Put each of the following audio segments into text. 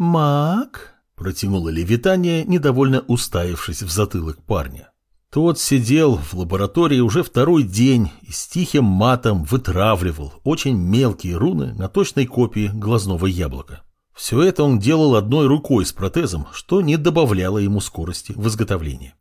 Мак? Протянула левитание, недовольно уставившись в затылок парня. Тот сидел в лаборатории уже второй день и с тихим матом вытравливал очень мелкие руны на точной копии глазного яблока. Все это он делал одной рукой с протезом, что не добавляло ему скорости в изготовлении.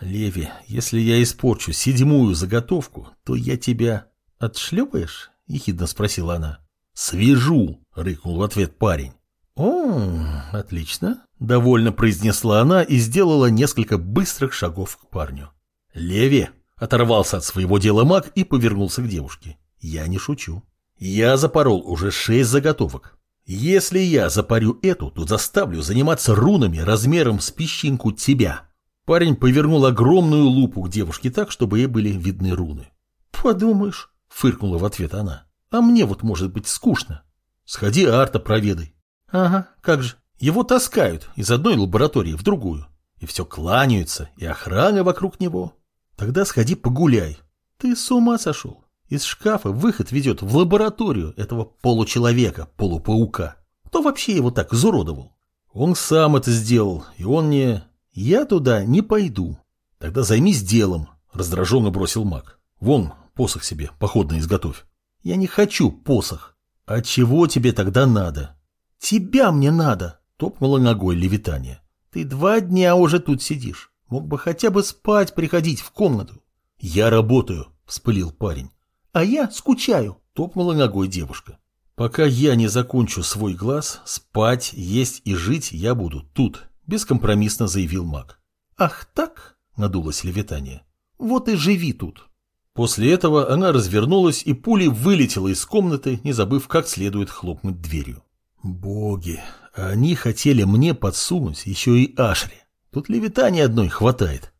«Леви, если я испорчу седьмую заготовку, то я тебя отшлепаешь?» — ехидно спросила она. «Свяжу!» — рыкнул в ответ парень. «О, отлично!» — довольно произнесла она и сделала несколько быстрых шагов к парню. «Леви!» — оторвался от своего дела маг и повернулся к девушке. «Я не шучу. Я запорол уже шесть заготовок. Если я запарю эту, то заставлю заниматься рунами размером с песчинку тебя». Парень повернул огромную лупу к девушке так, чтобы ей были видны руны. «Подумаешь», — фыркнула в ответ она. «А мне вот может быть скучно. Сходи Арта проведай». «Ага, как же. Его таскают из одной лаборатории в другую. И все кланяются, и охрана вокруг него. Тогда сходи погуляй. Ты с ума сошел. Из шкафа выход ведет в лабораторию этого получеловека, полупаука. Кто вообще его так изуродовал? Он сам это сделал, и он не... Я туда не пойду. Тогда займись делом, раздраженно бросил маг. Вон, посох себе, походный изготовь. Я не хочу посох. А чего тебе тогда надо? Тебя мне надо, топнула ногой левитание. Ты два дня уже тут сидишь. Мог бы хотя бы спать приходить в комнату. Я работаю, вспылил парень. А я скучаю, топнула ногой девушка. Пока я не закончу свой глаз, спать, есть и жить я буду тут, бескомпромиссно заявил маг. Ах так, надулась левитание. Вот и живи тут. После этого она развернулась и пулей вылетела из комнаты, не забыв как следует хлопнуть дверью. Боги, они хотели мне подсунуть еще и Ашри. Тут левитания одной хватает.